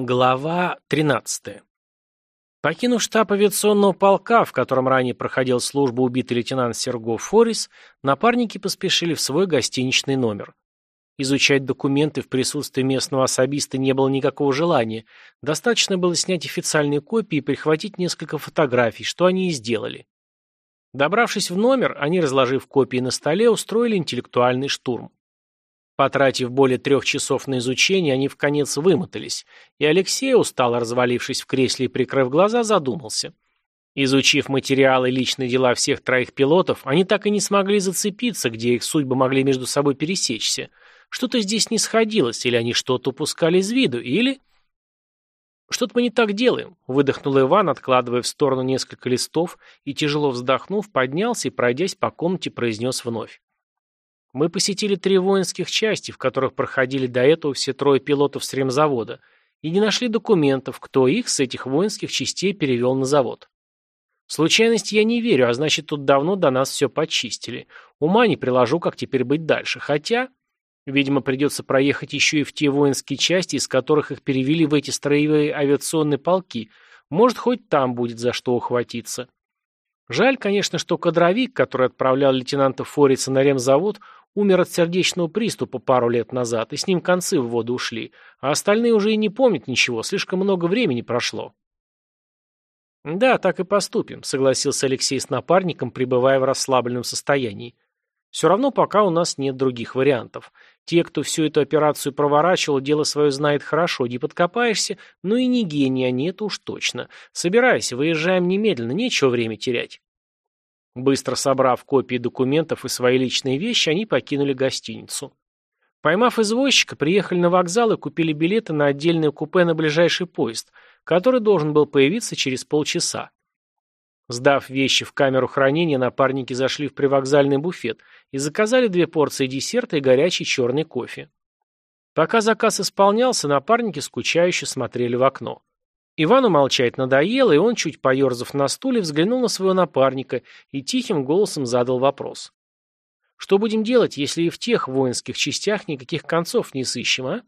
Глава 13. Покинув штаб авиационного полка, в котором ранее проходил службу убитый лейтенант Серго Форис, напарники поспешили в свой гостиничный номер. Изучать документы в присутствии местного особиста не было никакого желания, достаточно было снять официальные копии и прихватить несколько фотографий, что они и сделали. Добравшись в номер, они, разложив копии на столе, устроили интеллектуальный штурм. Потратив более трех часов на изучение, они в конец вымотались, и Алексей, устало развалившись в кресле и прикрыв глаза, задумался. Изучив материалы и личные дела всех троих пилотов, они так и не смогли зацепиться, где их судьбы могли между собой пересечься. Что-то здесь не сходилось, или они что-то упускали из виду, или... «Что-то мы не так делаем», — выдохнул Иван, откладывая в сторону несколько листов, и, тяжело вздохнув, поднялся и, пройдясь по комнате, произнес вновь. Мы посетили три воинских части, в которых проходили до этого все трое пилотов с ремзавода, и не нашли документов, кто их с этих воинских частей перевел на завод. Случайности я не верю, а значит, тут давно до нас все почистили. Ума не приложу, как теперь быть дальше. Хотя, видимо, придется проехать еще и в те воинские части, из которых их перевели в эти строевые авиационные полки. Может, хоть там будет за что ухватиться. Жаль, конечно, что кадровик, который отправлял лейтенанта Форица на ремзавод, Умер от сердечного приступа пару лет назад, и с ним концы в воду ушли, а остальные уже и не помнят ничего, слишком много времени прошло. «Да, так и поступим», — согласился Алексей с напарником, пребывая в расслабленном состоянии. «Все равно пока у нас нет других вариантов. Те, кто всю эту операцию проворачивал, дело свое знает хорошо, не подкопаешься, но и не гений они, это уж точно. Собирайся, выезжаем немедленно, нечего время терять». Быстро собрав копии документов и свои личные вещи, они покинули гостиницу. Поймав извозчика, приехали на вокзал и купили билеты на отдельное купе на ближайший поезд, который должен был появиться через полчаса. Сдав вещи в камеру хранения, напарники зашли в привокзальный буфет и заказали две порции десерта и горячий черный кофе. Пока заказ исполнялся, напарники скучающе смотрели в окно. Ивану молчать надоело, и он, чуть поерзав на стуле, взглянул на своего напарника и тихим голосом задал вопрос. «Что будем делать, если и в тех воинских частях никаких концов не сыщем, а?»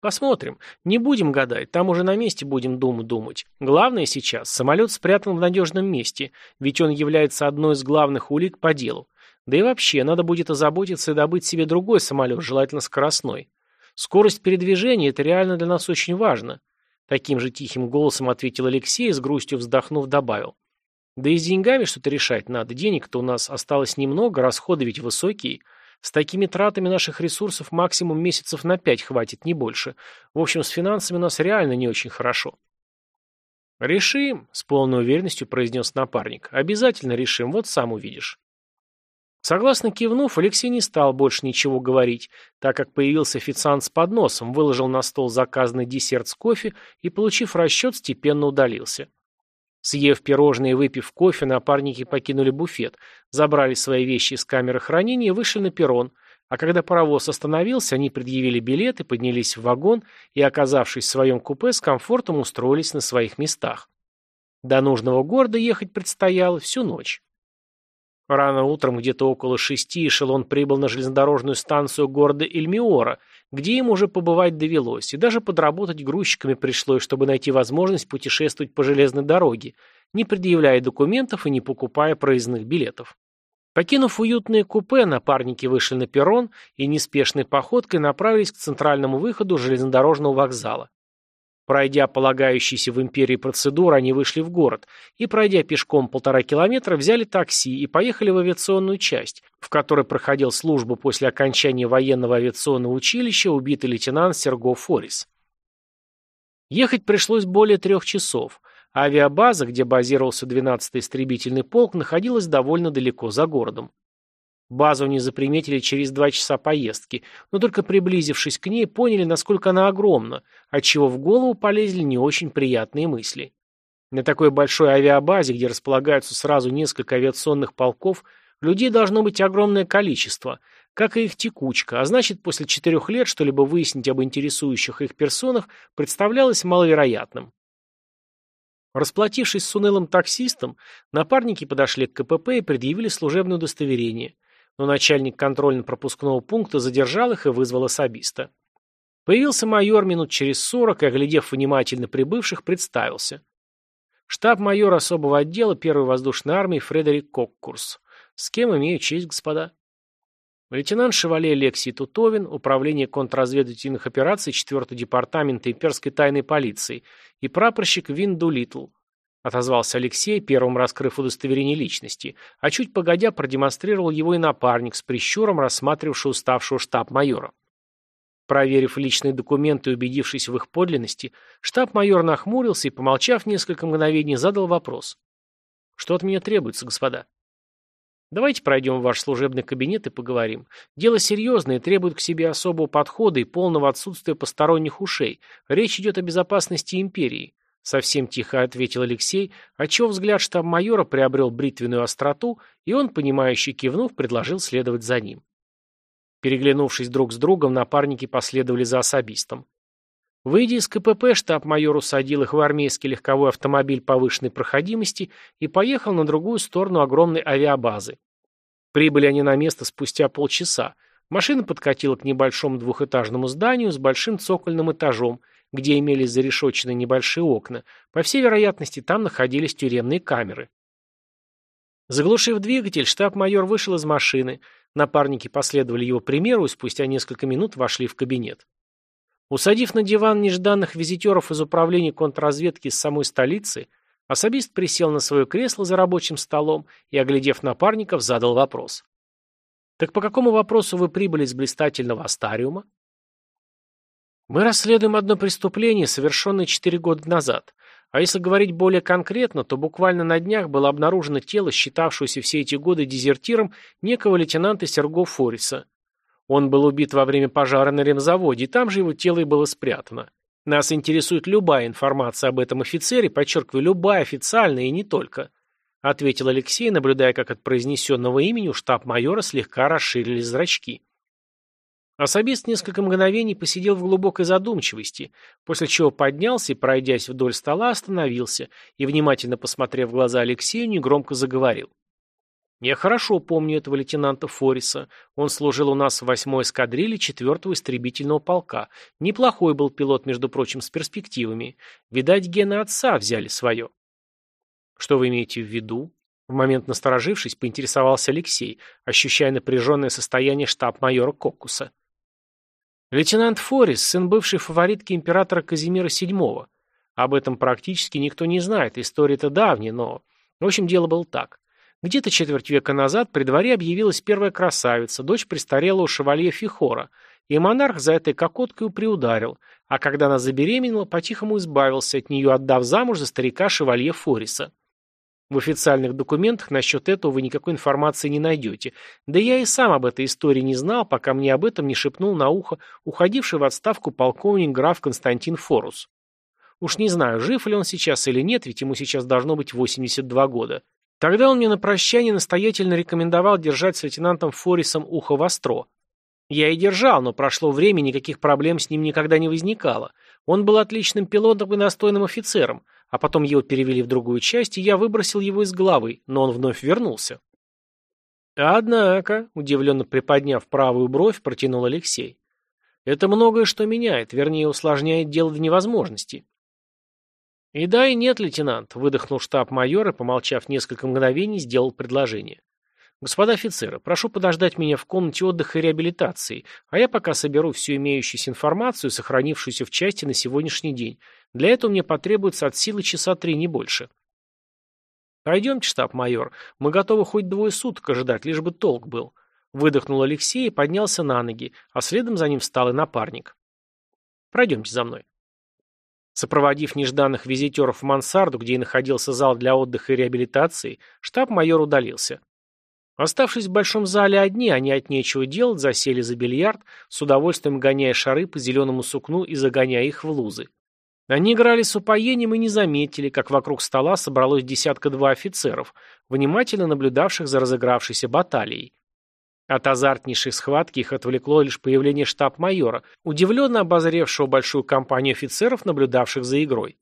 «Посмотрим. Не будем гадать, там уже на месте будем думать думать. Главное сейчас, самолет спрятан в надежном месте, ведь он является одной из главных улик по делу. Да и вообще, надо будет озаботиться и добыть себе другой самолет, желательно скоростной. Скорость передвижения – это реально для нас очень важно. Таким же тихим голосом ответил Алексей и с грустью вздохнув добавил. Да и с деньгами что-то решать надо. Денег-то у нас осталось немного, расходы ведь высокие. С такими тратами наших ресурсов максимум месяцев на пять хватит, не больше. В общем, с финансами у нас реально не очень хорошо. «Решим», — с полной уверенностью произнес напарник. «Обязательно решим, вот сам увидишь». Согласно кивнув, Алексей не стал больше ничего говорить, так как появился официант с подносом, выложил на стол заказанный десерт с кофе и, получив расчет, степенно удалился. Съев пирожные и выпив кофе, напарники покинули буфет, забрали свои вещи из камеры хранения и вышли на перрон, а когда паровоз остановился, они предъявили билеты, поднялись в вагон и, оказавшись в своем купе, с комфортом устроились на своих местах. До нужного города ехать предстояло всю ночь. Рано утром, где-то около шести, эшелон прибыл на железнодорожную станцию города Эльмиора, где им уже побывать довелось, и даже подработать грузчиками пришлось, чтобы найти возможность путешествовать по железной дороге, не предъявляя документов и не покупая проездных билетов. Покинув уютное купе, напарники вышли на перрон и неспешной походкой направились к центральному выходу железнодорожного вокзала. Пройдя полагающиеся в империи процедуры, они вышли в город и, пройдя пешком полтора километра, взяли такси и поехали в авиационную часть, в которой проходил службу после окончания военного авиационного училища убитый лейтенант Серго Форис. Ехать пришлось более трех часов. А авиабаза, где базировался 12-й истребительный полк, находилась довольно далеко за городом. Базу они заприметили через два часа поездки, но только приблизившись к ней, поняли, насколько она огромна, отчего в голову полезли не очень приятные мысли. На такой большой авиабазе, где располагаются сразу несколько авиационных полков, людей должно быть огромное количество, как и их текучка, а значит, после четырех лет что-либо выяснить об интересующих их персонах представлялось маловероятным. Расплатившись с унылым таксистом, напарники подошли к КПП и предъявили служебное удостоверение – но начальник контрольно-пропускного пункта задержал их и вызвал особиста. Появился майор минут через сорок и, оглядев внимательно прибывших, представился. Штаб-майор особого отдела первой воздушной армии Фредерик Коккурс. С кем имею честь, господа? Лейтенант Шевале Лексий Тутовин, Управление контрразведывательных операций 4 департамента имперской тайной полиции и прапорщик Вин Дулитл, отозвался Алексей, первым раскрыв удостоверение личности, а чуть погодя продемонстрировал его и напарник с прищуром, рассматривавший уставшего штаб-майора. Проверив личные документы и убедившись в их подлинности, штаб-майор нахмурился и, помолчав несколько мгновений, задал вопрос. «Что от меня требуется, господа?» Давайте пройдем в ваш служебный кабинет и поговорим. Дело серьезное, требует к себе особого подхода и полного отсутствия посторонних ушей. Речь идет о безопасности империи. Совсем тихо ответил Алексей, отчего взгляд штаб-майора приобрел бритвенную остроту, и он, понимающий кивнув, предложил следовать за ним. Переглянувшись друг с другом, напарники последовали за особистом. Выйдя из КПП, штаб-майор усадил их в армейский легковой автомобиль повышенной проходимости и поехал на другую сторону огромной авиабазы. Прибыли они на место спустя полчаса. Машина подкатила к небольшому двухэтажному зданию с большим цокольным этажом, где имелись зарешоченные небольшие окна. По всей вероятности, там находились тюремные камеры. Заглушив двигатель, штаб-майор вышел из машины. Напарники последовали его примеру и спустя несколько минут вошли в кабинет. Усадив на диван нежданных визитеров из управления контрразведки с самой столицы, особист присел на свое кресло за рабочим столом и, оглядев напарников, задал вопрос. «Так по какому вопросу вы прибыли из блистательного Астариума?» «Мы расследуем одно преступление, совершенное четыре года назад. А если говорить более конкретно, то буквально на днях было обнаружено тело, считавшееся все эти годы дезертиром некого лейтенанта Серго Фориса. Он был убит во время пожара на ремзаводе, и там же его тело и было спрятано. Нас интересует любая информация об этом офицере, подчеркиваю, любая официальная и не только», ответил Алексей, наблюдая, как от произнесенного имени у штаб-майора слегка расширились зрачки. Особист несколько мгновений посидел в глубокой задумчивости, после чего поднялся и, пройдясь вдоль стола, остановился и, внимательно посмотрев в глаза Алексею, негромко заговорил. Я хорошо помню этого лейтенанта Фориса. Он служил у нас в восьмой эскадрилье четвертого истребительного полка. Неплохой был пилот, между прочим, с перспективами. Видать, гены отца взяли свое. Что вы имеете в виду? В момент насторожившись, поинтересовался Алексей, ощущая напряженное состояние штаб-майора Коккуса. Лейтенант Форис, сын бывшей фаворитки императора Казимира VII. Об этом практически никто не знает, история-то давняя, но... В общем, дело было так. Где-то четверть века назад при дворе объявилась первая красавица, дочь престарелого шевалье Фихора, и монарх за этой кокоткой приударил, а когда она забеременела, по-тихому избавился от нее, отдав замуж за старика шевалье Фориса. В официальных документах насчет этого вы никакой информации не найдете. Да я и сам об этой истории не знал, пока мне об этом не шепнул на ухо уходивший в отставку полковник граф Константин Форус. Уж не знаю, жив ли он сейчас или нет, ведь ему сейчас должно быть 82 года. Тогда он мне на прощание настоятельно рекомендовал держать с лейтенантом Форисом ухо востро. Я и держал, но прошло время, никаких проблем с ним никогда не возникало. Он был отличным пилотом и настойным офицером, а потом его перевели в другую часть, и я выбросил его из головы, но он вновь вернулся. Однако, удивленно приподняв правую бровь, протянул Алексей. Это многое что меняет, вернее, усложняет дело до невозможности. «И да, и нет, лейтенант», — выдохнул штаб-майор и, помолчав несколько мгновений, сделал предложение. «Господа офицеры, прошу подождать меня в комнате отдыха и реабилитации, а я пока соберу всю имеющуюся информацию, сохранившуюся в части на сегодняшний день. Для этого мне потребуется от силы часа три, не больше». «Пойдемте, штаб-майор, мы готовы хоть двое суток ожидать, лишь бы толк был», — выдохнул Алексей и поднялся на ноги, а следом за ним встал и напарник. «Пройдемте за мной». Сопроводив нежданных визитеров в мансарду, где и находился зал для отдыха и реабилитации, штаб-майор удалился. Оставшись в большом зале одни, они от нечего делать, засели за бильярд, с удовольствием гоняя шары по зеленому сукну и загоняя их в лузы. Они играли с упоением и не заметили, как вокруг стола собралось десятка-два офицеров, внимательно наблюдавших за разыгравшейся баталией. От азартнейшей схватки их отвлекло лишь появление штаб-майора, удивленно обозревшего большую компанию офицеров, наблюдавших за игрой.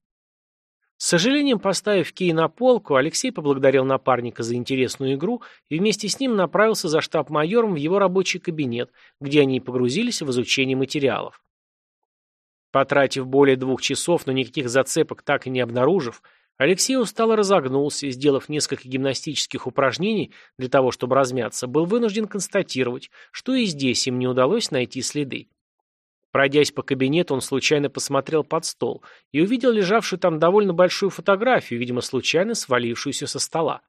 С сожалением, поставив кей на полку, Алексей поблагодарил напарника за интересную игру и вместе с ним направился за штаб-майором в его рабочий кабинет, где они погрузились в изучение материалов. Потратив более двух часов, но никаких зацепок так и не обнаружив, Алексей устало разогнулся и, сделав несколько гимнастических упражнений для того, чтобы размяться, был вынужден констатировать, что и здесь им не удалось найти следы. Пройдясь по кабинету, он случайно посмотрел под стол и увидел лежавшую там довольно большую фотографию, видимо, случайно свалившуюся со стола.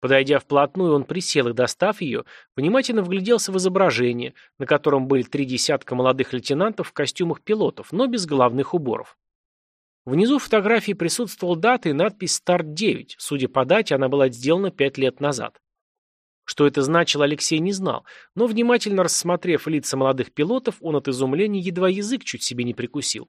Подойдя вплотную, он присел и, достав ее, внимательно вгляделся в изображение, на котором были три десятка молодых лейтенантов в костюмах пилотов, но без головных уборов. Внизу фотографии присутствовала дата и надпись «Старт-9». Судя по дате, она была сделана пять лет назад. Что это значило, Алексей не знал, но, внимательно рассмотрев лица молодых пилотов, он от изумления едва язык чуть себе не прикусил.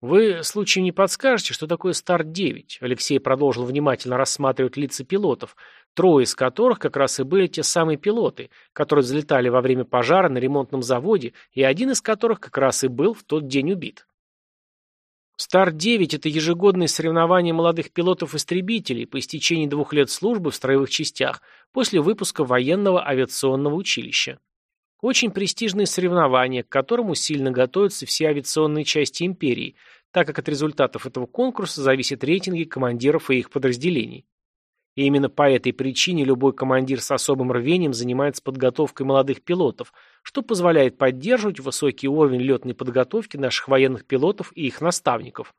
«Вы, случаем, не подскажете, что такое Старт-9?» Алексей продолжил внимательно рассматривать лица пилотов, трое из которых как раз и были те самые пилоты, которые взлетали во время пожара на ремонтном заводе, и один из которых как раз и был в тот день убит. Старт-9 – это ежегодные соревнования молодых пилотов-истребителей по истечении двух лет службы в строевых частях после выпуска военного авиационного училища. Очень престижные соревнования, к которым усиленно готовятся все авиационные части империи, так как от результатов этого конкурса зависят рейтинги командиров и их подразделений. И именно по этой причине любой командир с особым рвением занимается подготовкой молодых пилотов, что позволяет поддерживать высокий уровень летной подготовки наших военных пилотов и их наставников.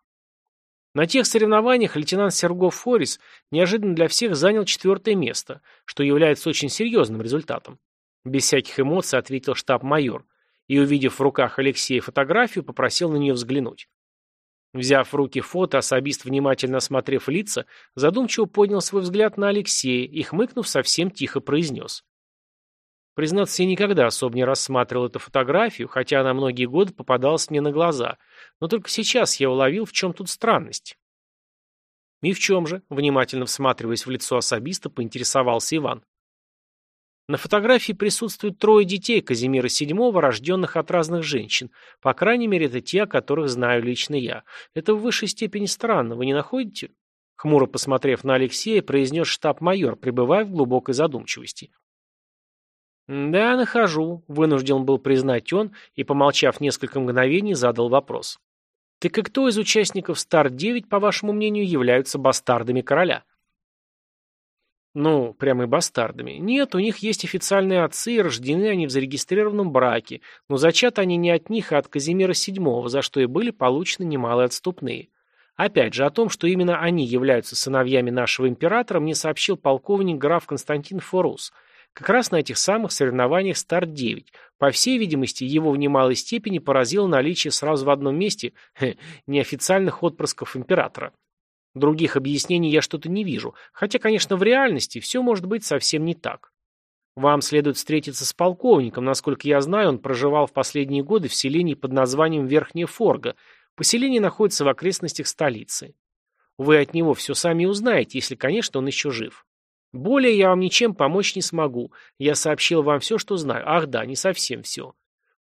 На тех соревнованиях лейтенант Сергов Форис неожиданно для всех занял четвертое место, что является очень серьезным результатом. Без всяких эмоций ответил штаб-майор и, увидев в руках Алексея фотографию, попросил на нее взглянуть. Взяв в руки фото, особист, внимательно осмотрев лица, задумчиво поднял свой взгляд на Алексея и, хмыкнув, совсем тихо произнес. Признаться, я никогда особо не рассматривал эту фотографию, хотя она многие годы попадалась мне на глаза, но только сейчас я уловил, в чем тут странность. И в чем же, внимательно всматриваясь в лицо особиста, поинтересовался Иван. На фотографии присутствуют трое детей Казимира VII, рожденных от разных женщин. По крайней мере, это те, о которых знаю лично я. Это в высшей степени странно, вы не находите? Хмуро посмотрев на Алексея, произнес штаб-майор, пребывая в глубокой задумчивости. «Да, нахожу», — вынужден был признать он и, помолчав несколько мгновений, задал вопрос. «Так и кто из участников Стар-9, по вашему мнению, являются бастардами короля?» Ну, прямо и бастардами. Нет, у них есть официальные отцы, и рождены они в зарегистрированном браке, но зачаты они не от них, а от Казимира VII, за что и были получены немалые отступные. Опять же, о том, что именно они являются сыновьями нашего императора, мне сообщил полковник граф Константин Форус, как раз на этих самых соревнованиях Старт-9. По всей видимости, его в немалой степени поразило наличие сразу в одном месте хе, неофициальных отпрысков императора. Других объяснений я что-то не вижу, хотя, конечно, в реальности все может быть совсем не так. Вам следует встретиться с полковником, насколько я знаю, он проживал в последние годы в селении под названием Верхняя Форга. Поселение находится в окрестностях столицы. Вы от него все сами узнаете, если, конечно, он еще жив. Более я вам ничем помочь не смогу. Я сообщил вам все, что знаю. Ах да, не совсем все.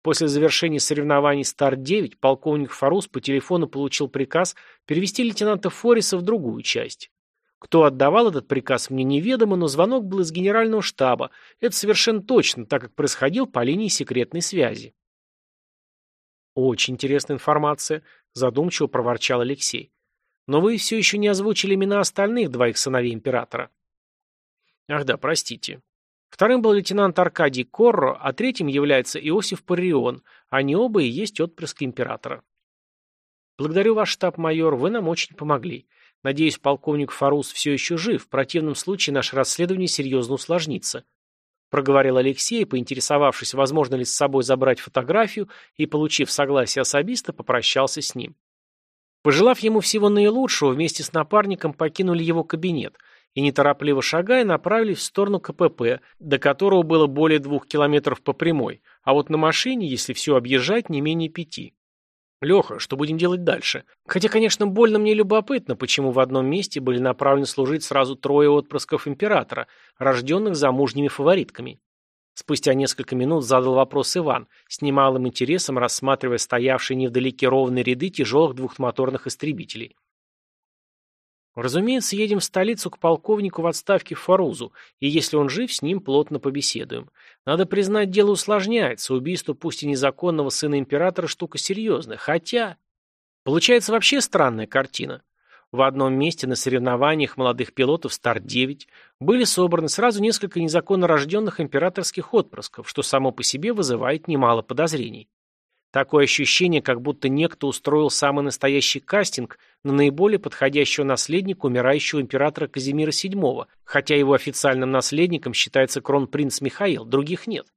После завершения соревнований «Старт-9» полковник Фарус по телефону получил приказ перевести лейтенанта Форриса в другую часть. Кто отдавал этот приказ, мне неведомо, но звонок был из генерального штаба. Это совершенно точно, так как происходил по линии секретной связи. «Очень интересная информация», – задумчиво проворчал Алексей. «Но вы все еще не озвучили имена остальных двоих сыновей императора». «Ах да, простите. Вторым был лейтенант Аркадий Корро, а третьим является Иосиф Парион. Они оба и есть отпрыски императора. Благодарю ваш штаб-майор, вы нам очень помогли. Надеюсь, полковник Фарус все еще жив, в противном случае наше расследование серьезно усложнится. Проговорил Алексей, поинтересовавшись, возможно ли с собой забрать фотографию, и, получив согласие особиста, попрощался с ним. Пожелав ему всего наилучшего, вместе с напарником покинули его кабинет – и, неторопливо шагая, направились в сторону КПП, до которого было более двух километров по прямой, а вот на машине, если все объезжать, не менее пяти. «Леха, что будем делать дальше? Хотя, конечно, больно мне любопытно, почему в одном месте были направлены служить сразу трое отпрысков императора, рожденных замужними фаворитками». Спустя несколько минут задал вопрос Иван, с немалым интересом рассматривая стоявшие невдалеке ровные ряды тяжелых двухмоторных истребителей. Разумеется, едем в столицу к полковнику в отставке Фарузу, и если он жив, с ним плотно побеседуем. Надо признать, дело усложняется, убийство пусть и незаконного сына императора штука серьезная, хотя... Получается вообще странная картина. В одном месте на соревнованиях молодых пилотов «Старт-9» были собраны сразу несколько незаконно рожденных императорских отпрысков, что само по себе вызывает немало подозрений. Такое ощущение, как будто некто устроил самый настоящий кастинг на наиболее подходящего наследника умирающего императора Казимира VII, хотя его официальным наследником считается кронпринц Михаил, других нет.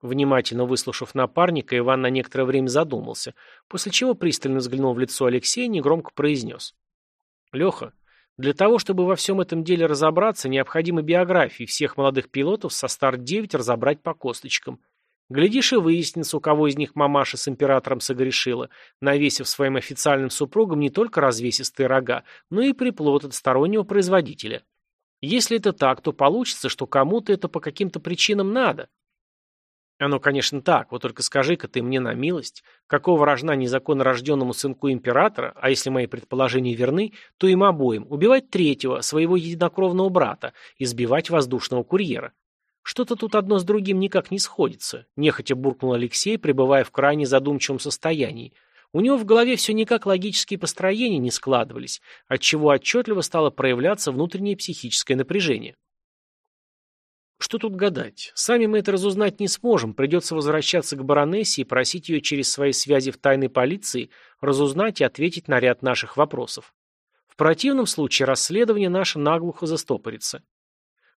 Внимательно выслушав напарника, Иван на некоторое время задумался, после чего пристально взглянул в лицо Алексея и негромко произнес. «Леха, для того, чтобы во всем этом деле разобраться, необходимо биографии всех молодых пилотов со старт-9 разобрать по косточкам – Глядишь и выяснится, у кого из них мамаша с императором согрешила, навесив своим официальным супругам не только развесистые рога, но и приплод от стороннего производителя. Если это так, то получится, что кому-то это по каким-то причинам надо. Оно, конечно, так, вот только скажи-ка ты мне на милость, какого рожна незаконно рожденному сынку императора, а если мои предположения верны, то им обоим, убивать третьего, своего единокровного брата, избивать воздушного курьера. Что-то тут одно с другим никак не сходится, нехотя буркнул Алексей, пребывая в крайне задумчивом состоянии. У него в голове все никак логические построения не складывались, отчего отчетливо стало проявляться внутреннее психическое напряжение. Что тут гадать? Сами мы это разузнать не сможем, придется возвращаться к баронессе и просить ее через свои связи в тайной полиции разузнать и ответить на ряд наших вопросов. В противном случае расследование наше наглухо застопорится.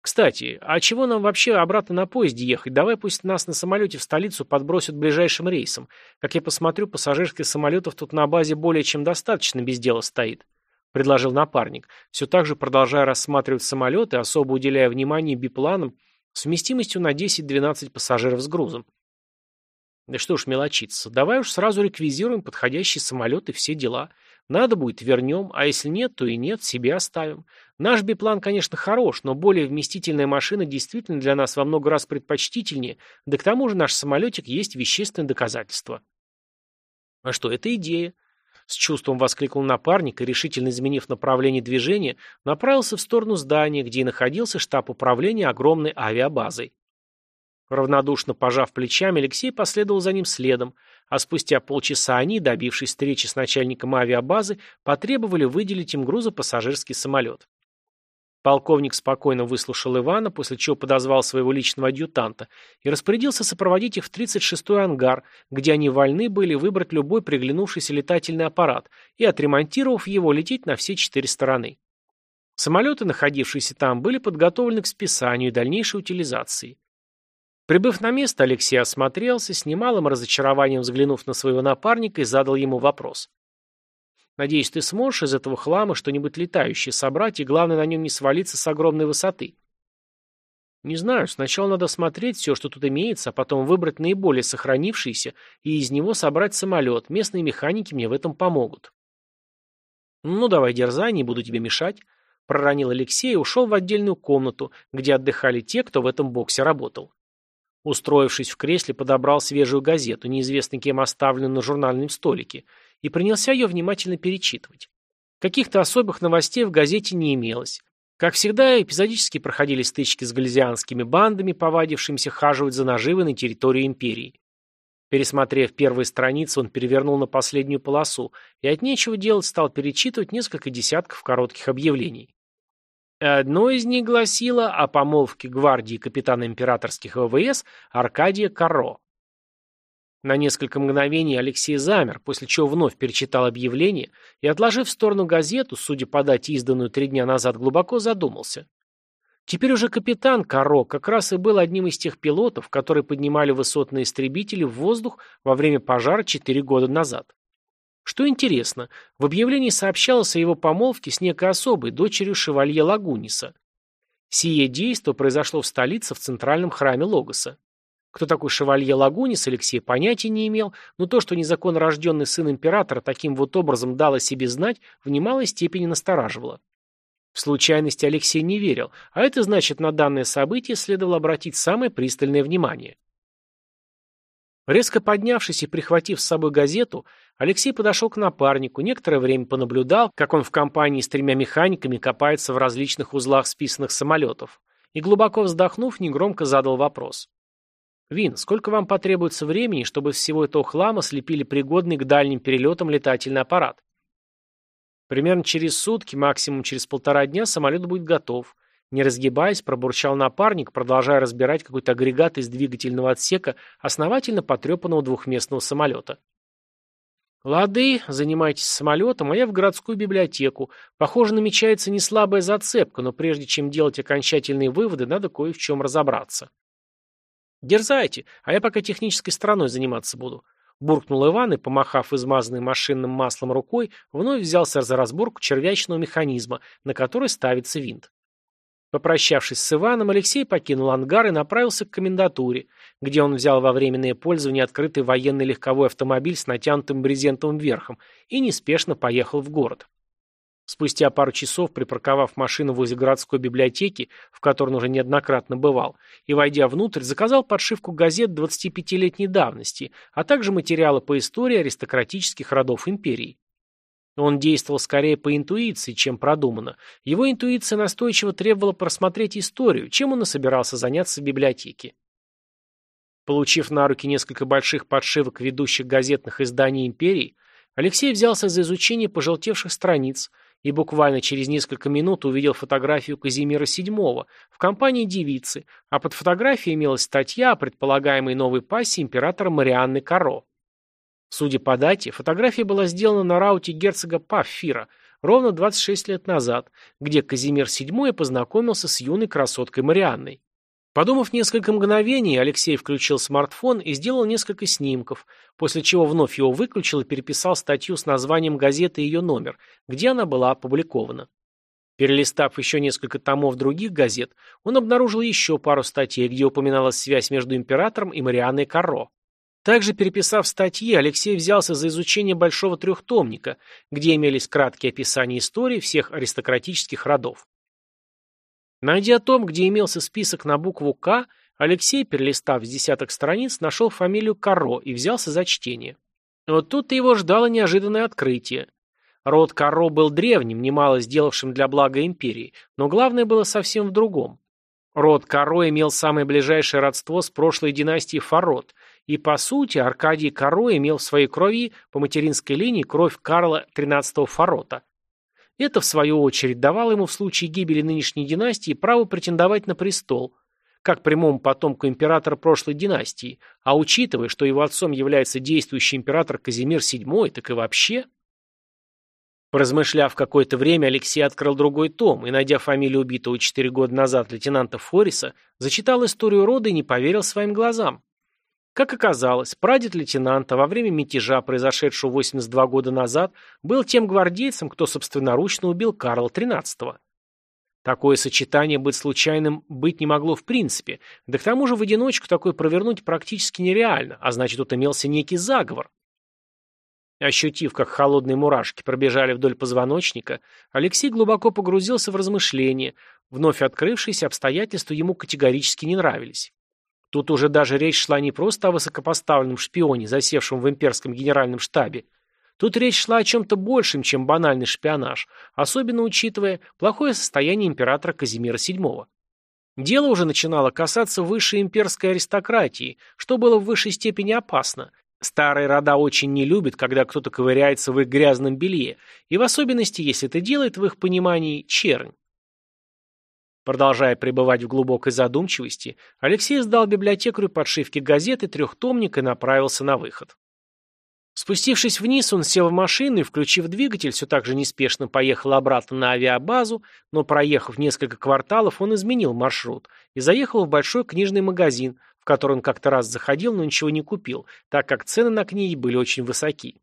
Кстати, а чего нам вообще обратно на поезде ехать? Давай пусть нас на самолете в столицу подбросят ближайшим рейсом. Как я посмотрю, пассажирских самолетов тут на базе более чем достаточно без дела стоит. Предложил напарник, все так же продолжая рассматривать самолеты, особо уделяя внимание бипланам с вместимостью на 10-12 пассажиров с грузом. Да что уж мелочиться, давай уж сразу реквизируем подходящий самолет и все дела. Надо будет, вернем, а если нет, то и нет, себе оставим. Наш биплан, конечно, хорош, но более вместительная машина действительно для нас во много раз предпочтительнее, да к тому же наш самолетик есть вещественное доказательство. А что, это идея. С чувством воскликнул напарник и, решительно изменив направление движения, направился в сторону здания, где и находился штаб управления огромной авиабазой. Равнодушно пожав плечами, Алексей последовал за ним следом, а спустя полчаса они, добившись встречи с начальником авиабазы, потребовали выделить им грузопассажирский самолет. Полковник спокойно выслушал Ивана, после чего подозвал своего личного адъютанта и распорядился сопроводить их в 36-й ангар, где они вольны были выбрать любой приглянувшийся летательный аппарат и, отремонтировав его, лететь на все четыре стороны. Самолеты, находившиеся там, были подготовлены к списанию и дальнейшей утилизации. Прибыв на место, Алексей осмотрелся, с немалым разочарованием взглянув на своего напарника и задал ему вопрос. «Надеюсь, ты сможешь из этого хлама что-нибудь летающее собрать и, главное, на нем не свалиться с огромной высоты?» «Не знаю, сначала надо смотреть все, что тут имеется, а потом выбрать наиболее сохранившийся и из него собрать самолет. Местные механики мне в этом помогут». «Ну, давай дерзай, не буду тебе мешать», — проронил Алексей и ушел в отдельную комнату, где отдыхали те, кто в этом боксе работал. Устроившись в кресле, подобрал свежую газету, неизвестно кем оставленную на журнальном столике, и принялся ее внимательно перечитывать. Каких-то особых новостей в газете не имелось. Как всегда, эпизодически проходили стычки с галезианскими бандами, повадившимися хаживать за наживы на территории империи. Пересмотрев первые страницы, он перевернул на последнюю полосу и от нечего делать стал перечитывать несколько десятков коротких объявлений. Одно из них гласило о помолвке гвардии капитана императорских ВВС Аркадия Карро. На несколько мгновений Алексей замер, после чего вновь перечитал объявление и, отложив в сторону газету, судя по дате, изданную три дня назад, глубоко задумался. Теперь уже капитан Каро как раз и был одним из тех пилотов, которые поднимали высотные истребители в воздух во время пожара четыре года назад. Что интересно, в объявлении сообщалось о его помолвке с некой особой, дочерью шевалье Лагуниса. Сие действо произошло в столице в центральном храме Логоса. Кто такой шевалье Лагунис, Алексей понятия не имел, но то, что незаконно рожденный сын императора таким вот образом дал о себе знать, в немалой степени настораживало. В случайности Алексей не верил, а это значит, на данное событие следовало обратить самое пристальное внимание. Резко поднявшись и прихватив с собой газету, Алексей подошел к напарнику, некоторое время понаблюдал, как он в компании с тремя механиками копается в различных узлах списанных самолетов, и, глубоко вздохнув, негромко задал вопрос. «Вин, сколько вам потребуется времени, чтобы всего этого хлама слепили пригодный к дальним перелетам летательный аппарат?» «Примерно через сутки, максимум через полтора дня самолет будет готов», не разгибаясь, пробурчал напарник, продолжая разбирать какой-то агрегат из двигательного отсека основательно потрепанного двухместного самолета. «Лады, занимайтесь самолетом, а я в городскую библиотеку. Похоже, намечается не слабая зацепка, но прежде чем делать окончательные выводы, надо кое в чем разобраться». «Дерзайте, а я пока технической стороной заниматься буду», — буркнул Иван и, помахав измазанной машинным маслом рукой, вновь взялся за разборку червячного механизма, на который ставится винт. Попрощавшись с Иваном, Алексей покинул ангар и направился к комендатуре, где он взял во временное пользование открытый военный легковой автомобиль с натянутым брезентовым верхом и неспешно поехал в город. Спустя пару часов, припарковав машину возле городской библиотеки, в которой он уже неоднократно бывал, и, войдя внутрь, заказал подшивку газет 25-летней давности, а также материалы по истории аристократических родов империи. Он действовал скорее по интуиции, чем продуманно. Его интуиция настойчиво требовала просмотреть историю, чем он и собирался заняться в библиотеке. Получив на руки несколько больших подшивок ведущих газетных изданий империи, Алексей взялся за изучение пожелтевших страниц и буквально через несколько минут увидел фотографию Казимира VII в компании девицы, а под фотографией имелась статья о предполагаемой новой пассе императора Марианны Каро. Судя по дате, фотография была сделана на рауте герцога Паффира ровно 26 лет назад, где Казимир VII познакомился с юной красоткой Марианной. Подумав несколько мгновений, Алексей включил смартфон и сделал несколько снимков, после чего вновь его выключил и переписал статью с названием газеты и ее номер, где она была опубликована. Перелистав еще несколько томов других газет, он обнаружил еще пару статей, где упоминалась связь между императором и Марианной Карро. Также переписав статьи, Алексей взялся за изучение большого трехтомника, где имелись краткие описания истории всех аристократических родов. Найдя том, где имелся список на букву «К», Алексей, перелистав с десяток страниц, нашел фамилию Каро и взялся за чтение. Вот тут его ждало неожиданное открытие. Род Каро был древним, немало сделавшим для блага империи, но главное было совсем в другом. Род Каро имел самое ближайшее родство с прошлой династией Фарод, и, по сути, Аркадий Каро имел в своей крови по материнской линии кровь Карла XIII Фарота. Это, в свою очередь, давало ему в случае гибели нынешней династии право претендовать на престол, как прямому потомку императора прошлой династии, а учитывая, что его отцом является действующий император Казимир VII, так и вообще... Поразмышляв какое-то время, Алексей открыл другой том и, найдя фамилию убитого четыре года назад лейтенанта Форриса, зачитал историю рода и не поверил своим глазам. Как оказалось, прадед лейтенанта во время мятежа, произошедшего 82 года назад, был тем гвардейцем, кто собственноручно убил Карла XIII. Такое сочетание быть случайным быть не могло в принципе, да к тому же в одиночку такое провернуть практически нереально, а значит тут имелся некий заговор. Ощутив, как холодные мурашки пробежали вдоль позвоночника, Алексей глубоко погрузился в размышления, вновь открывшиеся обстоятельства ему категорически не нравились. Тут уже даже речь шла не просто о высокопоставленном шпионе, засевшем в имперском генеральном штабе. Тут речь шла о чем-то большем, чем банальный шпионаж, особенно учитывая плохое состояние императора Казимира VII. Дело уже начинало касаться высшей имперской аристократии, что было в высшей степени опасно. Старые рода очень не любят, когда кто-то ковыряется в их грязном белье, и в особенности, если это делает в их понимании чернь. Продолжая пребывать в глубокой задумчивости, Алексей сдал библиотекарю подшивки газеты трехтомник и направился на выход. Спустившись вниз, он сел в машину и, включив двигатель, все так же неспешно поехал обратно на авиабазу, но, проехав несколько кварталов, он изменил маршрут и заехал в большой книжный магазин, в который он как-то раз заходил, но ничего не купил, так как цены на книги были очень высоки.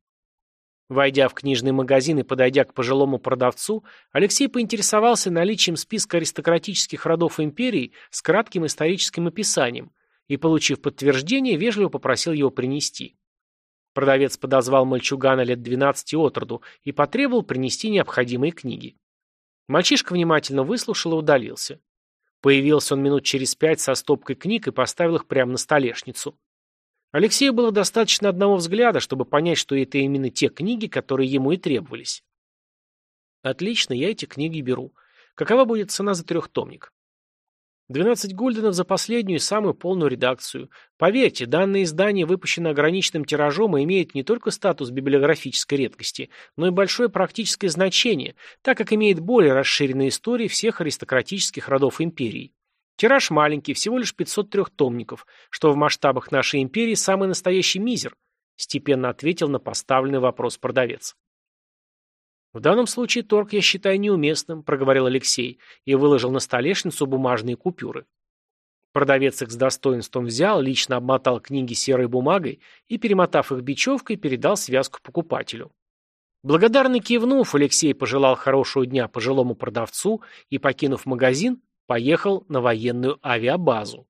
Войдя в книжный магазин и подойдя к пожилому продавцу, Алексей поинтересовался наличием списка аристократических родов империи с кратким историческим описанием и, получив подтверждение, вежливо попросил его принести. Продавец подозвал мальчугана лет 12 от роду и потребовал принести необходимые книги. Мальчишка внимательно выслушал и удалился. Появился он минут через пять со стопкой книг и поставил их прямо на столешницу. Алексею было достаточно одного взгляда, чтобы понять, что это именно те книги, которые ему и требовались. Отлично, я эти книги беру. Какова будет цена за трехтомник? 12 гульденов за последнюю и самую полную редакцию. Поверьте, данное издание выпущено ограниченным тиражом и имеет не только статус библиографической редкости, но и большое практическое значение, так как имеет более расширенные истории всех аристократических родов империи. Тираж маленький, всего лишь 503 томников, что в масштабах нашей империи самый настоящий мизер, степенно ответил на поставленный вопрос продавец. «В данном случае торг я считаю неуместным», – проговорил Алексей и выложил на столешницу бумажные купюры. Продавец их с достоинством взял, лично обмотал книги серой бумагой и, перемотав их бечевкой, передал связку покупателю. Благодарный кивнув, Алексей пожелал хорошего дня пожилому продавцу и, покинув магазин, поехал на военную авиабазу.